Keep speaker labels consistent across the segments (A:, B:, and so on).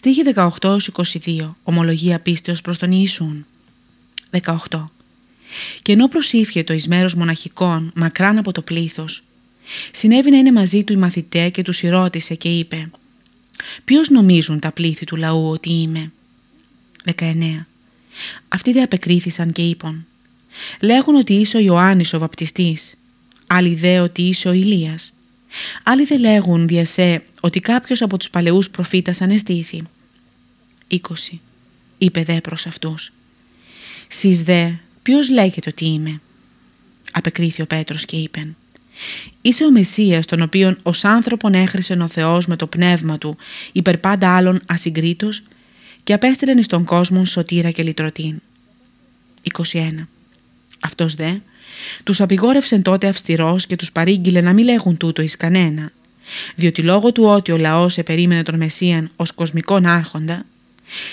A: Στίχη 18-22. Ομολογία πίστεως προς τον Ιησούν. 18. Και ενώ προσήφιε το εις μέρος μοναχικών μακράν από το πλήθος, συνέβη να είναι μαζί του η μαθητέ και τους ρώτησε και είπε «Ποιος νομίζουν τα πλήθη του λαού ότι είμαι» 19. Αυτοί δεν απεκρίθησαν και είπαν «Λέγουν ότι είσαι ο Ιωάννης ο βαπτιστής, άλλοι δε ότι είσαι ο Ηλίας, άλλοι δε λέγουν διασέ ότι κάποιος από τους παλαιούς προφήτας ανεστήθη». 20. Είπε δε προς αυτούς «Σεις δε ποιος λέγεται ότι είμαι» απεκρίθη ο Πέτρος και είπεν Είσαι ο Μεσσίας τον οποίον ως άνθρωπον έχρισε ο Θεός με το πνεύμα του υπερ πάντα άλλων ασυγκρίτως και απέστειλεν εις τον κόσμο σωτήρα και λυτρωτήν. 21. Αυτός δε τους απειγόρευσεν τότε αυστηρός και τους παρήγγειλε να μην λέγουν τούτο εις κανένα, διότι λόγω του ότι ο λαός επερίμενε τον Μεσσίαν ως κοσμικόν άρχοντα,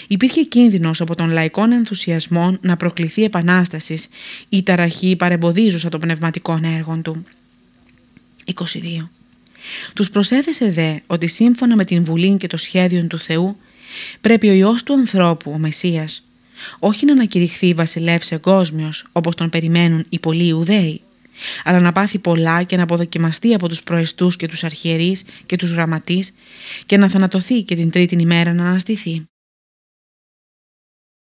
A: υπήρχε κίνδυνος από τον λαϊκόν ενθουσιασμό να προκληθεί επανάστασης ή ταραχή παρεμποδίζουσα των πνευματικών έργων του. 22. Τους προσέθεσε δε ότι σύμφωνα με την βουλή και το σχέδιο του Θεού πρέπει ο Υιός του ανθρώπου, ο Μεσσίας, όχι να ανακηρυχθεί βασιλεύς εγκόσμιος όπως τον περιμένουν οι πολλοί Ιουδαίοι, αλλά να πάθει πολλά και να αποδοκιμαστεί από τους προεστούς και τους αρχιερείς και τους γραμματείς και να θανατωθεί και την τρίτη ημέρα να αναστηθεί.